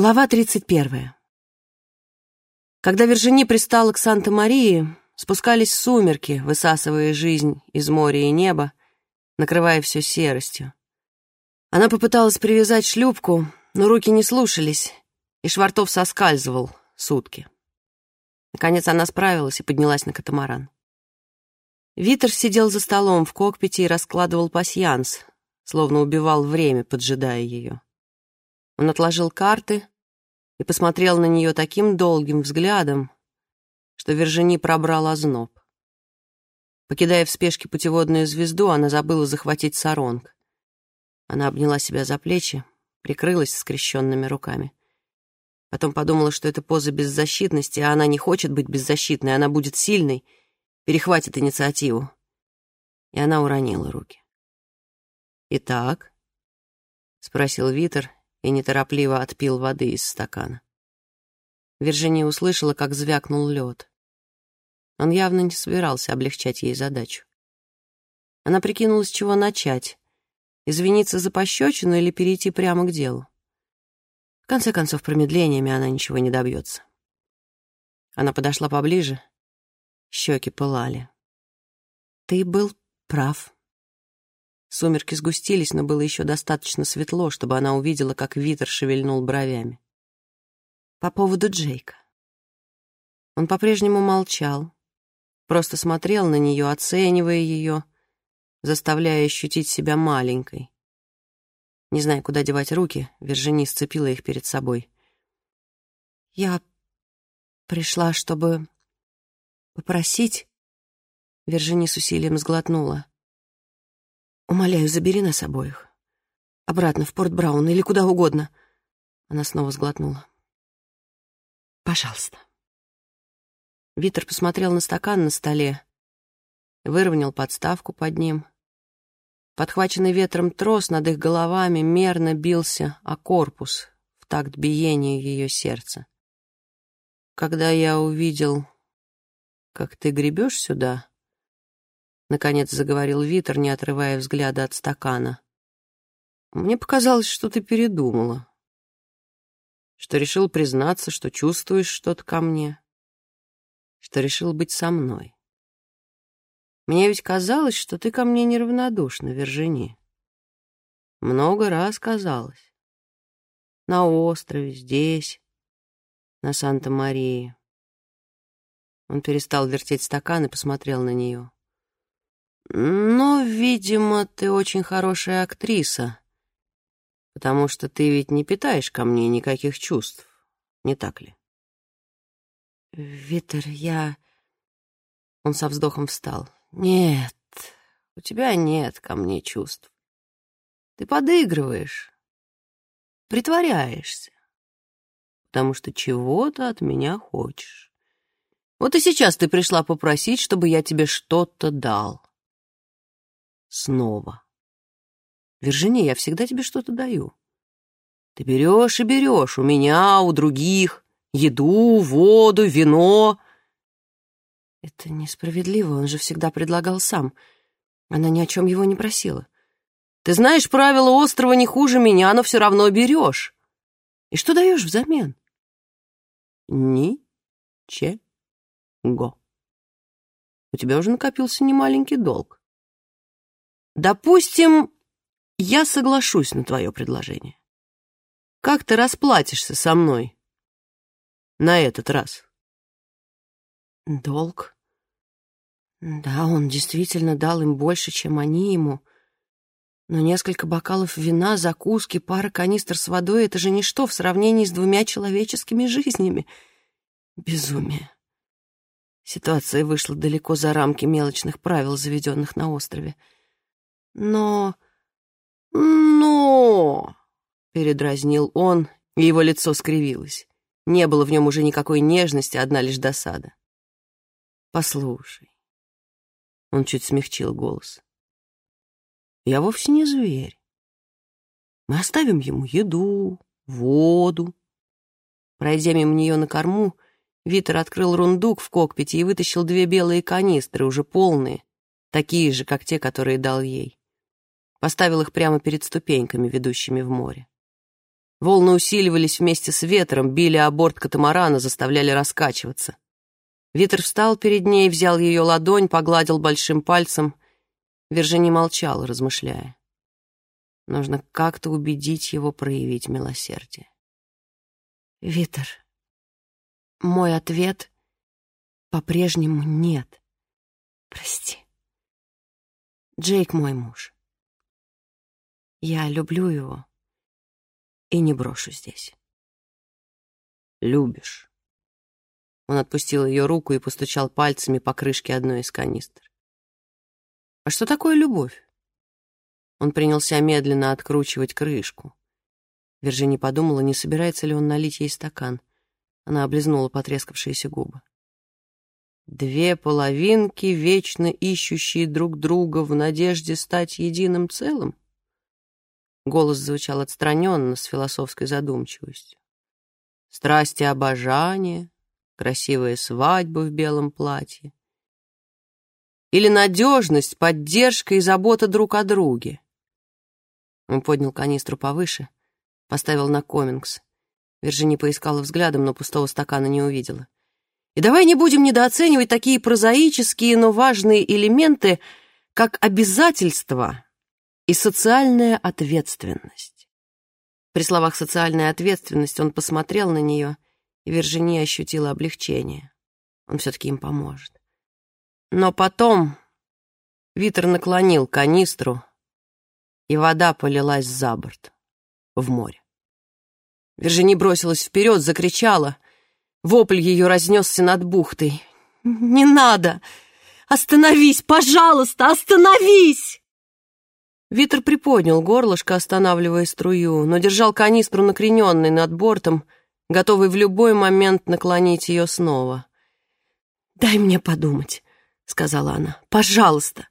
Глава 31. Когда Вержини пристала к Санта-Марии, спускались сумерки, высасывая жизнь из моря и неба, накрывая все серостью. Она попыталась привязать шлюпку, но руки не слушались, и Швартов соскальзывал сутки. Наконец она справилась и поднялась на катамаран. Витер сидел за столом в кокпите и раскладывал пасьянс, словно убивал время, поджидая ее. Он отложил карты и посмотрел на нее таким долгим взглядом, что Вержини пробрал озноб. Покидая в спешке путеводную звезду, она забыла захватить саронг. Она обняла себя за плечи, прикрылась скрещенными руками. Потом подумала, что это поза беззащитности, а она не хочет быть беззащитной, она будет сильной, перехватит инициативу. И она уронила руки. «Итак?» — спросил Витер, и неторопливо отпил воды из стакана. Виржиния услышала, как звякнул лед. Он явно не собирался облегчать ей задачу. Она прикинула, с чего начать. Извиниться за пощечину или перейти прямо к делу. В конце концов, промедлениями она ничего не добьется. Она подошла поближе. Щеки пылали. «Ты был прав», Сумерки сгустились, но было еще достаточно светло, чтобы она увидела, как Витер шевельнул бровями. По поводу Джейка. Он по-прежнему молчал, просто смотрел на нее, оценивая ее, заставляя ощутить себя маленькой. Не зная, куда девать руки, Вержини сцепила их перед собой. «Я пришла, чтобы попросить...» Вержини с усилием сглотнула. Умоляю, забери нас обоих. Обратно в Порт Браун или куда угодно. Она снова сглотнула. Пожалуйста. Витер посмотрел на стакан на столе, выровнял подставку под ним. Подхваченный ветром трос над их головами мерно бился о корпус в такт биению ее сердца. Когда я увидел, как ты гребешь сюда, — наконец заговорил Витер, не отрывая взгляда от стакана. «Мне показалось, что ты передумала, что решил признаться, что чувствуешь что-то ко мне, что решил быть со мной. Мне ведь казалось, что ты ко мне неравнодушна, Вержини. Много раз казалось. На острове, здесь, на Санта-Марии». Он перестал вертеть стакан и посмотрел на нее. Но, видимо, ты очень хорошая актриса, потому что ты ведь не питаешь ко мне никаких чувств, не так ли? Витер, я... Он со вздохом встал. Нет, у тебя нет ко мне чувств. Ты подыгрываешь, притворяешься, потому что чего-то от меня хочешь. Вот и сейчас ты пришла попросить, чтобы я тебе что-то дал снова. Виржиния, я всегда тебе что-то даю. Ты берешь и берешь у меня, у других, еду, воду, вино. Это несправедливо, он же всегда предлагал сам. Она ни о чем его не просила. Ты знаешь правила острова не хуже меня, но все равно берешь. И что даешь взамен? Ничего. У тебя уже накопился немаленький долг. Допустим, я соглашусь на твое предложение. Как ты расплатишься со мной на этот раз? Долг? Да, он действительно дал им больше, чем они ему. Но несколько бокалов вина, закуски, пара канистр с водой — это же ничто в сравнении с двумя человеческими жизнями. Безумие. Ситуация вышла далеко за рамки мелочных правил, заведенных на острове. Но... Но... Передразнил он, и его лицо скривилось. Не было в нем уже никакой нежности, одна лишь досада. «Послушай». Он чуть смягчил голос. «Я вовсе не зверь. Мы оставим ему еду, воду». Пройдя мимо нее на корму, Витер открыл рундук в кокпите и вытащил две белые канистры, уже полные, такие же, как те, которые дал ей. Поставил их прямо перед ступеньками, ведущими в море. Волны усиливались вместе с ветром, били о борт катамарана, заставляли раскачиваться. Витер встал перед ней, взял ее ладонь, погладил большим пальцем. Вержини молчал, размышляя. Нужно как-то убедить его проявить милосердие. «Витер, мой ответ по-прежнему нет. Прости. Джейк мой муж. Я люблю его и не брошу здесь. Любишь. Он отпустил ее руку и постучал пальцами по крышке одной из канистр. А что такое любовь? Он принялся медленно откручивать крышку. Вержини подумала, не собирается ли он налить ей стакан. Она облизнула потрескавшиеся губы. Две половинки, вечно ищущие друг друга в надежде стать единым целым? Голос звучал отстраненно, с философской задумчивостью. Страсть и обожание, красивая свадьба в белом платье. Или надежность, поддержка и забота друг о друге. Он поднял канистру повыше, поставил на комингс. Виржини поискала взглядом, но пустого стакана не увидела. И давай не будем недооценивать такие прозаические, но важные элементы, как обязательства и социальная ответственность. При словах «социальная ответственность» он посмотрел на нее, и Виржини ощутила облегчение. Он все-таки им поможет. Но потом Витер наклонил канистру, и вода полилась за борт, в море. Вержини бросилась вперед, закричала. Вопль ее разнесся над бухтой. «Не надо! Остановись, пожалуйста, остановись!» Витер приподнял горлышко, останавливая струю, но держал канистру накрененной над бортом, готовый в любой момент наклонить ее снова. «Дай мне подумать», — сказала она. «Пожалуйста».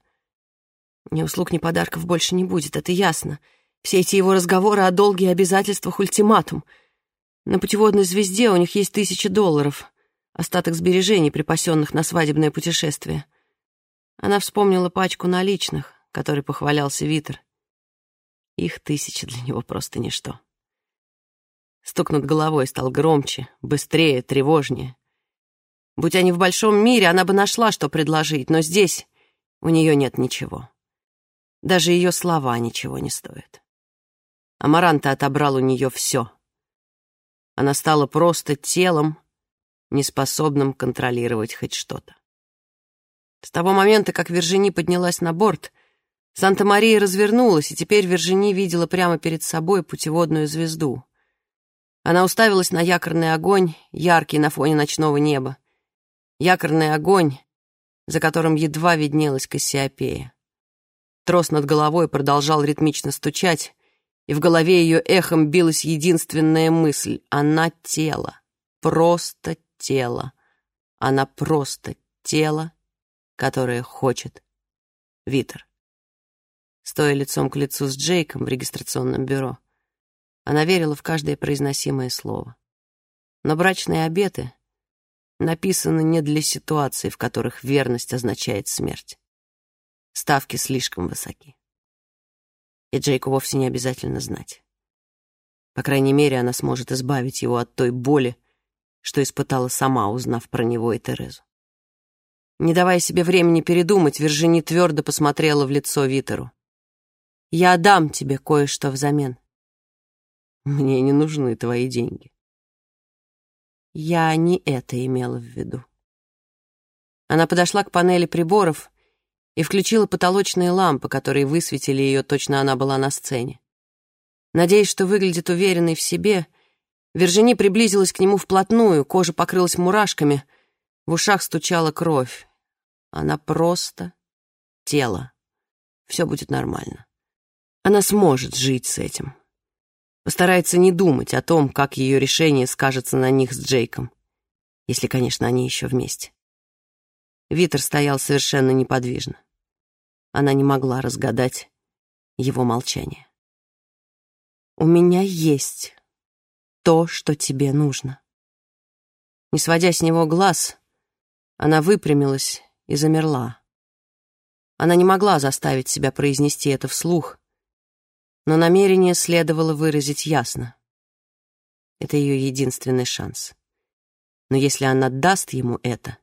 Ни услуг, ни подарков больше не будет, это ясно. Все эти его разговоры о долге и обязательствах ультиматум. На путеводной звезде у них есть тысячи долларов, остаток сбережений, припасенных на свадебное путешествие. Она вспомнила пачку наличных, которой похвалялся Витер. Их тысячи для него просто ничто. Стук над головой стал громче, быстрее, тревожнее. Будь они в большом мире, она бы нашла, что предложить, но здесь у нее нет ничего. Даже ее слова ничего не стоят. Амаранта отобрал у нее все. Она стала просто телом, неспособным контролировать хоть что-то. С того момента, как Вержини поднялась на борт, Санта-Мария развернулась, и теперь Вержини видела прямо перед собой путеводную звезду. Она уставилась на якорный огонь, яркий на фоне ночного неба. Якорный огонь, за которым едва виднелась Кассиопея. Трос над головой продолжал ритмично стучать, и в голове ее эхом билась единственная мысль — она тело, просто тело. Она просто тело, которое хочет Витер. Стоя лицом к лицу с Джейком в регистрационном бюро, она верила в каждое произносимое слово. Но брачные обеты написаны не для ситуаций, в которых верность означает смерть. Ставки слишком высоки. И Джейку вовсе не обязательно знать. По крайней мере, она сможет избавить его от той боли, что испытала сама, узнав про него и Терезу. Не давая себе времени передумать, Виржини твердо посмотрела в лицо Витеру. «Я дам тебе кое-что взамен». «Мне не нужны твои деньги». Я не это имела в виду. Она подошла к панели приборов и включила потолочные лампы, которые высветили ее, точно она была на сцене. Надеясь, что выглядит уверенной в себе, Вержини приблизилась к нему вплотную, кожа покрылась мурашками, в ушах стучала кровь. Она просто тело. Все будет нормально. Она сможет жить с этим. Постарается не думать о том, как ее решение скажется на них с Джейком. Если, конечно, они еще вместе. Витер стоял совершенно неподвижно. Она не могла разгадать его молчание. «У меня есть то, что тебе нужно». Не сводя с него глаз, она выпрямилась и замерла. Она не могла заставить себя произнести это вслух, но намерение следовало выразить ясно. Это ее единственный шанс. Но если она даст ему это,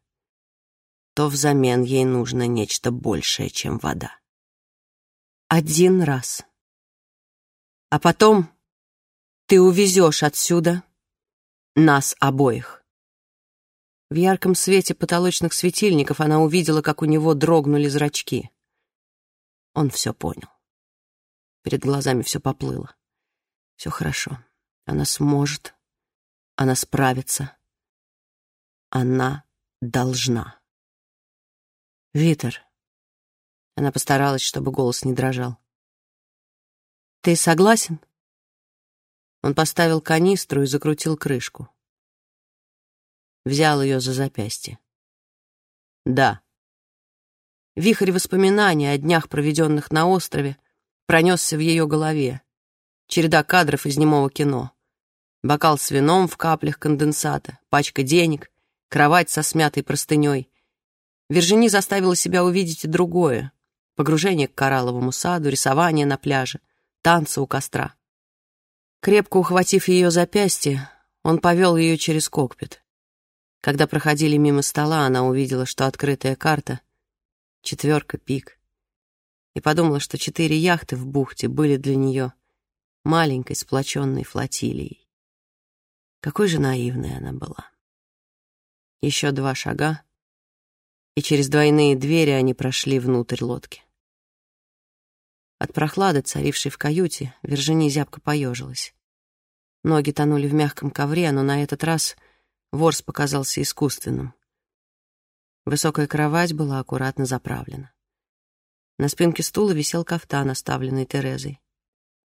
то взамен ей нужно нечто большее, чем вода. Один раз. А потом ты увезешь отсюда нас обоих. В ярком свете потолочных светильников она увидела, как у него дрогнули зрачки. Он все понял. Перед глазами все поплыло. Все хорошо. Она сможет. Она справится. Она должна. Витер. Она постаралась, чтобы голос не дрожал. Ты согласен? Он поставил канистру и закрутил крышку. Взял ее за запястье. Да. Вихрь воспоминаний о днях, проведенных на острове, пронесся в ее голове. Череда кадров из немого кино. Бокал с вином в каплях конденсата, пачка денег, кровать со смятой простыней. Вержини заставила себя увидеть и другое. Погружение к коралловому саду, рисование на пляже, танцы у костра. Крепко ухватив ее запястье, он повел ее через кокпит. Когда проходили мимо стола, она увидела, что открытая карта — четверка пик, и подумала, что четыре яхты в бухте были для нее маленькой сплоченной флотилией. Какой же наивной она была. Еще два шага, и через двойные двери они прошли внутрь лодки. От прохлады, царившей в каюте, Вержини зябко поежилась. Ноги тонули в мягком ковре, но на этот раз ворс показался искусственным. Высокая кровать была аккуратно заправлена. На спинке стула висел кафтан, оставленный Терезой.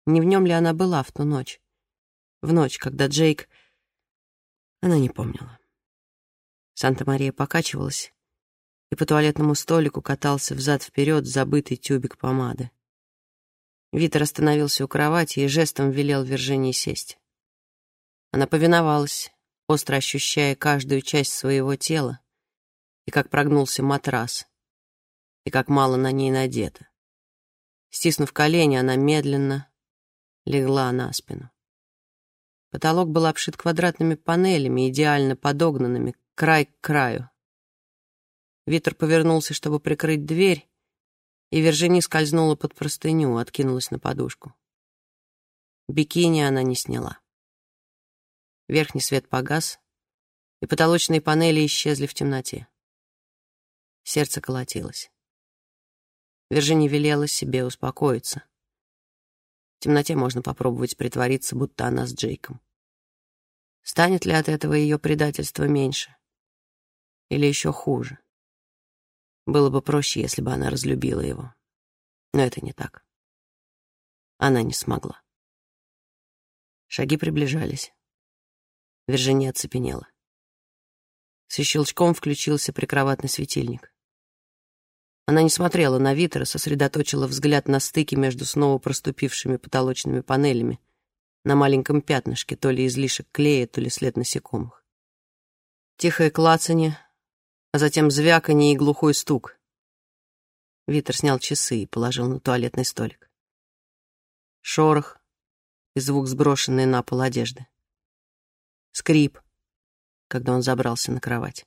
Не в нем ли она была в ту ночь? В ночь, когда Джейк... Она не помнила. Санта-Мария покачивалась, и по туалетному столику катался взад-вперед забытый тюбик помады. Витер остановился у кровати и жестом велел Виржинии сесть. Она повиновалась, остро ощущая каждую часть своего тела, и как прогнулся матрас, и как мало на ней надето. Стиснув колени, она медленно легла на спину. Потолок был обшит квадратными панелями, идеально подогнанными, край к краю. Витер повернулся, чтобы прикрыть дверь, и Вержини скользнула под простыню, откинулась на подушку. Бикини она не сняла. Верхний свет погас, и потолочные панели исчезли в темноте. Сердце колотилось. Вержини велела себе успокоиться. В темноте можно попробовать притвориться, будто она с Джейком. Станет ли от этого ее предательство меньше? Или еще хуже? Было бы проще, если бы она разлюбила его. Но это не так. Она не смогла. Шаги приближались. Виржиния оцепенела. Со щелчком включился прикроватный светильник. Она не смотрела на Витера, сосредоточила взгляд на стыке между снова проступившими потолочными панелями, на маленьком пятнышке, то ли излишек клея, то ли след насекомых. Тихое клацанье, а затем звяканье и глухой стук. Витер снял часы и положил на туалетный столик. Шорох и звук сброшенной на пол одежды. Скрип, когда он забрался на кровать.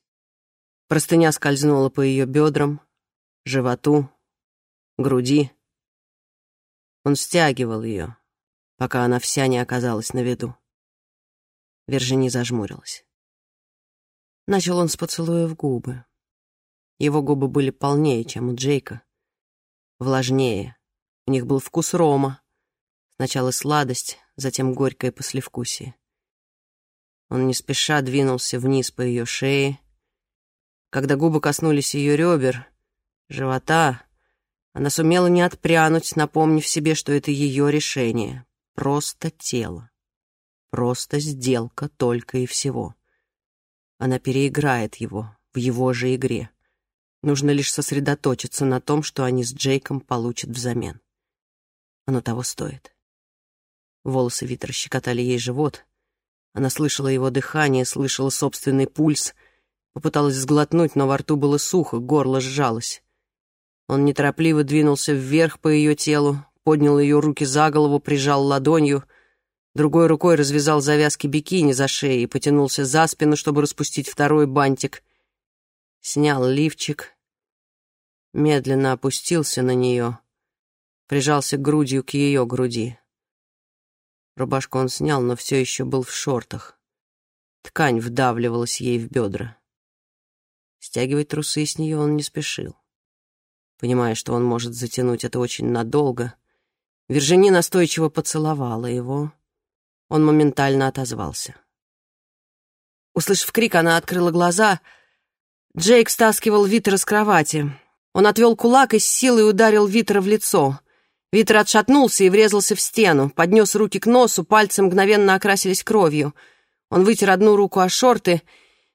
Простыня скользнула по ее бедрам, животу, груди. Он стягивал ее, пока она вся не оказалась на виду. Вержини зажмурилась. Начал он с поцелуя в губы. Его губы были полнее, чем у Джейка. Влажнее. У них был вкус рома. Сначала сладость, затем горькое послевкусие. Он не спеша двинулся вниз по ее шее. Когда губы коснулись ее ребер, живота, она сумела не отпрянуть, напомнив себе, что это ее решение. Просто тело. Просто сделка только и всего. Она переиграет его в его же игре. Нужно лишь сосредоточиться на том, что они с Джейком получат взамен. Оно того стоит. Волосы Витера щекотали ей живот. Она слышала его дыхание, слышала собственный пульс. Попыталась сглотнуть, но во рту было сухо, горло сжалось. Он неторопливо двинулся вверх по ее телу, поднял ее руки за голову, прижал ладонью — Другой рукой развязал завязки бикини за шеей и потянулся за спину, чтобы распустить второй бантик. Снял лифчик, медленно опустился на нее, прижался грудью к ее груди. Рубашку он снял, но все еще был в шортах. Ткань вдавливалась ей в бедра. Стягивать трусы с нее он не спешил. Понимая, что он может затянуть это очень надолго, Виржини настойчиво поцеловала его. Он моментально отозвался. Услышав крик, она открыла глаза. Джейк стаскивал Витера с кровати. Он отвел кулак и с силой ударил Витера в лицо. Витер отшатнулся и врезался в стену, поднес руки к носу, пальцы мгновенно окрасились кровью. Он вытер одну руку о шорты.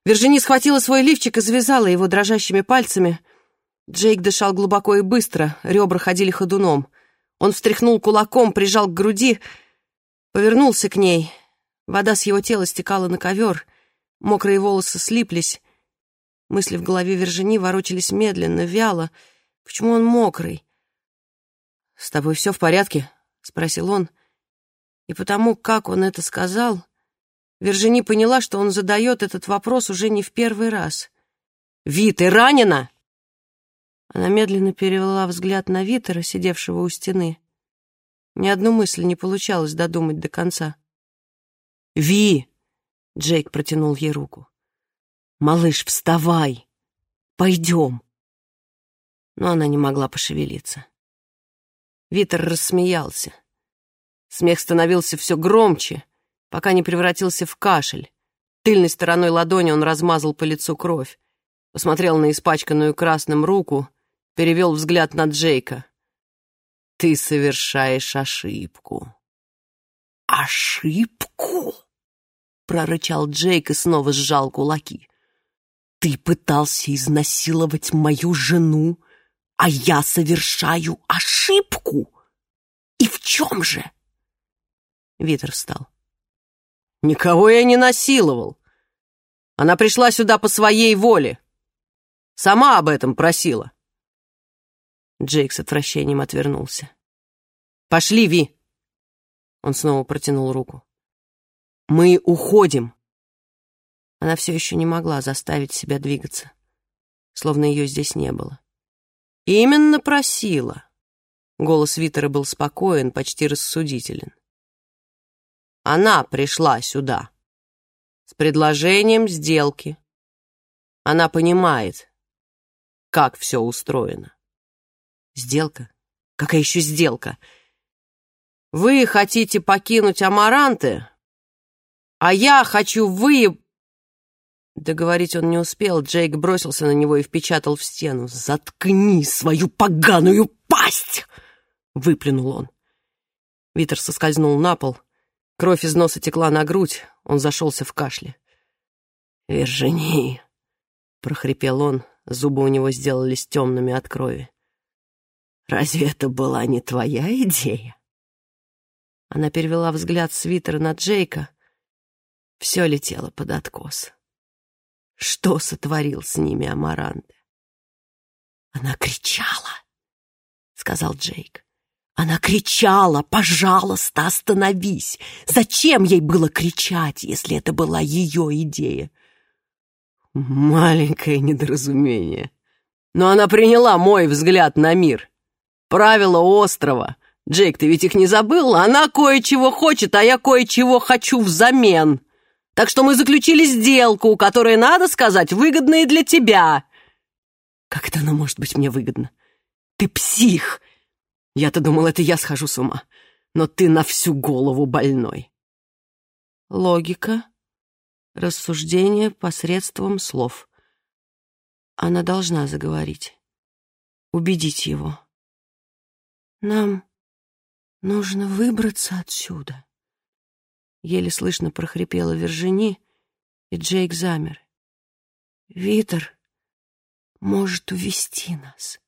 Виржини схватила свой лифчик и завязала его дрожащими пальцами. Джейк дышал глубоко и быстро, ребра ходили ходуном. Он встряхнул кулаком, прижал к груди, повернулся к ней. Вода с его тела стекала на ковер, мокрые волосы слиплись. Мысли в голове Вержини ворочались медленно, вяло. Почему он мокрый? «С тобой все в порядке?» — спросил он. И потому, как он это сказал, Вержини поняла, что он задает этот вопрос уже не в первый раз. «Ви, ты ранена?» Она медленно перевела взгляд на Витера, сидевшего у стены. Ни одну мысль не получалось додумать до конца. «Ви!» — Джейк протянул ей руку. «Малыш, вставай! Пойдем!» Но она не могла пошевелиться. Витер рассмеялся. Смех становился все громче, пока не превратился в кашель. Тыльной стороной ладони он размазал по лицу кровь, посмотрел на испачканную красным руку, перевел взгляд на Джейка. «Ты совершаешь ошибку». «Ошибку?» — прорычал Джейк и снова сжал кулаки. Ты пытался изнасиловать мою жену, а я совершаю ошибку. И в чем же? Витер встал. Никого я не насиловал. Она пришла сюда по своей воле. Сама об этом просила. Джейк с отвращением отвернулся. «Пошли, Ви!» Он снова протянул руку. «Мы уходим!» Она все еще не могла заставить себя двигаться, словно ее здесь не было. «Именно просила!» Голос Витера был спокоен, почти рассудителен. «Она пришла сюда с предложением сделки. Она понимает, как все устроено». «Сделка? Какая еще сделка?» «Вы хотите покинуть Амаранты, а я хочу вы Договорить он не успел, Джейк бросился на него и впечатал в стену. «Заткни свою поганую пасть!» — выплюнул он. Витер соскользнул на пол. Кровь из носа текла на грудь, он зашелся в кашле. «Вержини!» — прохрипел он, зубы у него сделались темными от крови. «Разве это была не твоя идея?» Она перевела взгляд с Витера на Джейка. Все летело под откос. Что сотворил с ними Амаранте? Она кричала, сказал Джейк. Она кричала, пожалуйста, остановись. Зачем ей было кричать, если это была ее идея? Маленькое недоразумение. Но она приняла мой взгляд на мир. Правила острова. Джейк, ты ведь их не забыл? Она кое-чего хочет, а я кое-чего хочу взамен. Так что мы заключили сделку, которая, надо сказать, выгодная для тебя. Как это она может быть мне выгодна? Ты псих! Я-то думал, это я схожу с ума. Но ты на всю голову больной. Логика, рассуждение посредством слов. Она должна заговорить, убедить его. Нам нужно выбраться отсюда. Еле слышно прохрипела Вержини, и Джейк замер. «Витер может увести нас».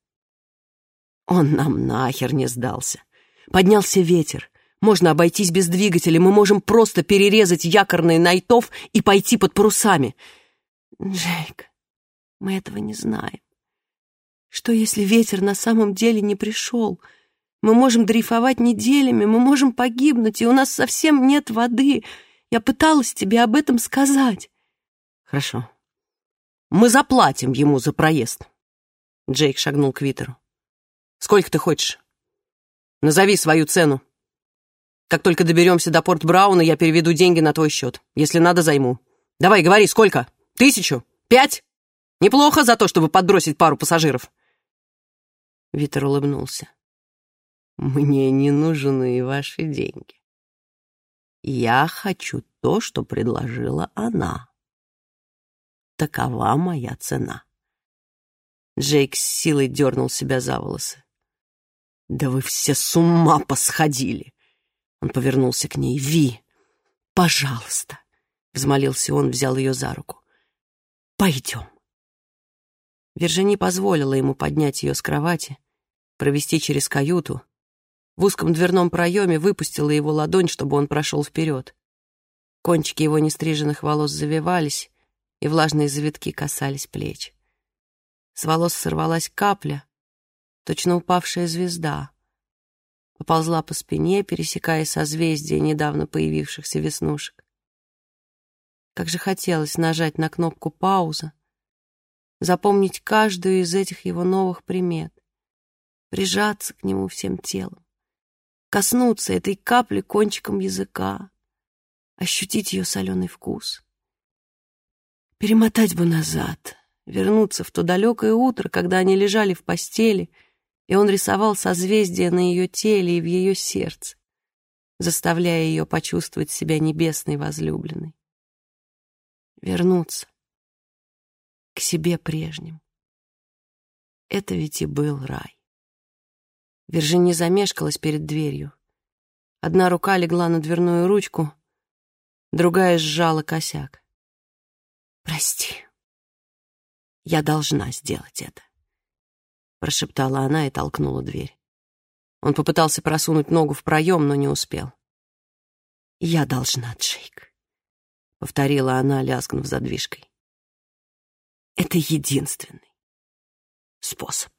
Он нам нахер не сдался. Поднялся ветер. Можно обойтись без двигателя, мы можем просто перерезать якорный найтов и пойти под парусами. Джейк, мы этого не знаем. Что, если ветер на самом деле не пришел? Мы можем дрейфовать неделями, мы можем погибнуть, и у нас совсем нет воды. Я пыталась тебе об этом сказать. Хорошо. Мы заплатим ему за проезд. Джейк шагнул к Витеру. Сколько ты хочешь? Назови свою цену. Как только доберемся до порт Брауна, я переведу деньги на твой счет. Если надо, займу. Давай, говори, сколько? Тысячу? Пять? Неплохо за то, чтобы подбросить пару пассажиров. Витер улыбнулся. Мне не нужны ваши деньги. Я хочу то, что предложила она. Такова моя цена. Джейк с силой дернул себя за волосы. «Да вы все с ума посходили!» Он повернулся к ней. «Ви, пожалуйста!» Взмолился он, взял ее за руку. «Пойдем!» Вержини позволила ему поднять ее с кровати, провести через каюту. В узком дверном проеме выпустила его ладонь, чтобы он прошел вперед. Кончики его нестриженных волос завивались, и влажные завитки касались плеч. С волос сорвалась капля, точно упавшая звезда. Поползла по спине, пересекая созвездие недавно появившихся веснушек. Как же хотелось нажать на кнопку «пауза», запомнить каждую из этих его новых примет, прижаться к нему всем телом, коснуться этой капли кончиком языка, ощутить ее соленый вкус. Перемотать бы назад, вернуться в то далекое утро, когда они лежали в постели, и он рисовал созвездия на ее теле и в ее сердце, заставляя ее почувствовать себя небесной возлюбленной. Вернуться, к себе прежним. Это ведь и был рай. Виржини замешкалась перед дверью. Одна рука легла на дверную ручку, другая сжала косяк. «Прости, я должна сделать это», — прошептала она и толкнула дверь. Он попытался просунуть ногу в проем, но не успел. «Я должна, Джейк», — повторила она, лязгнув задвижкой. Это единственный способ.